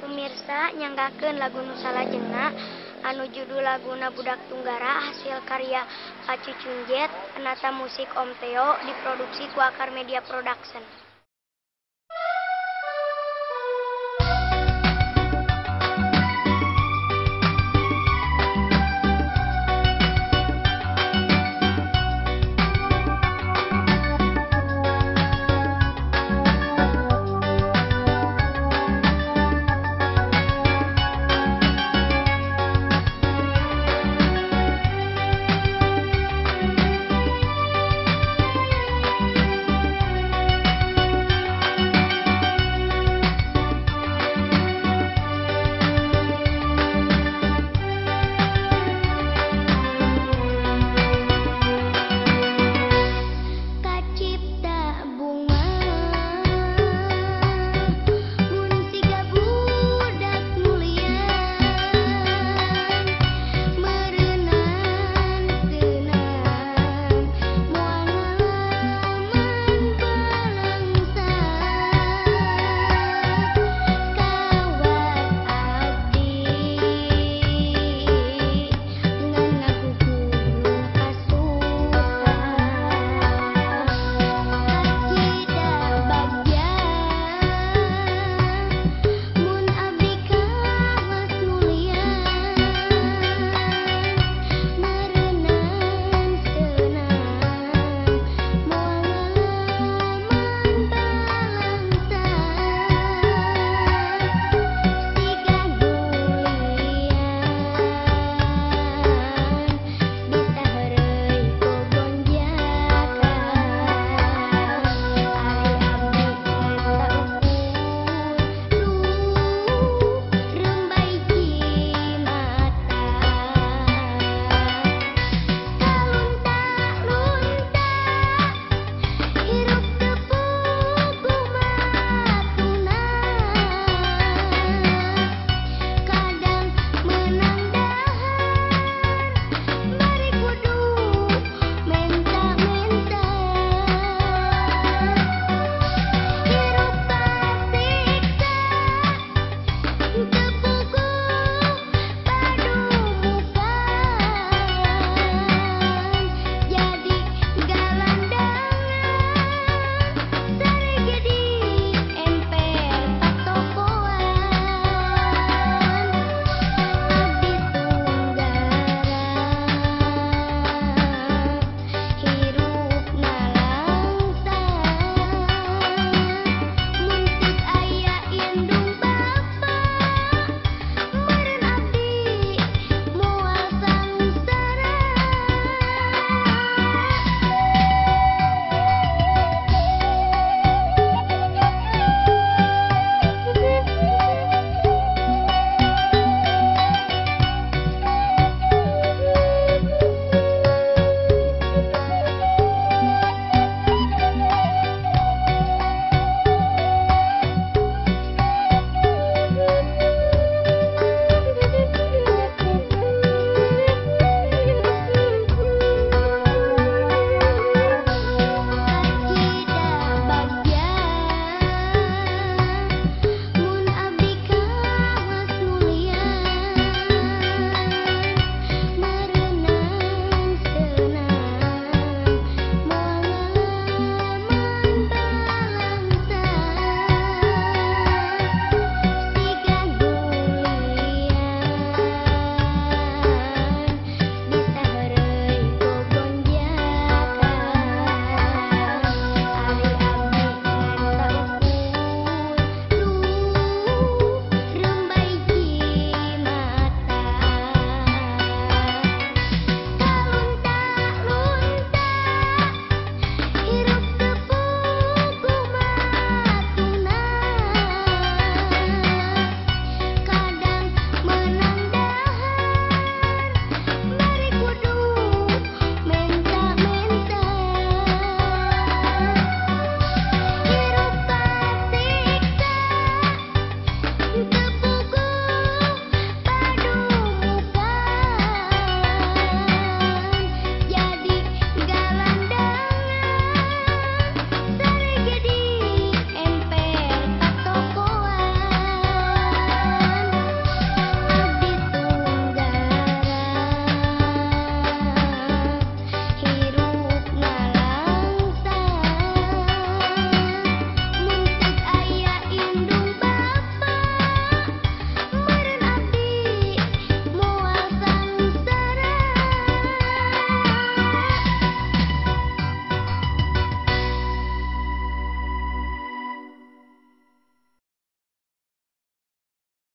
Pemirsa nyanggakeun lagu Nusala Jena, anu judul laguna Budak Tunggara hasil karya Pacu Jet penata musik Om Teo, diproduksi ku Akar Media Production.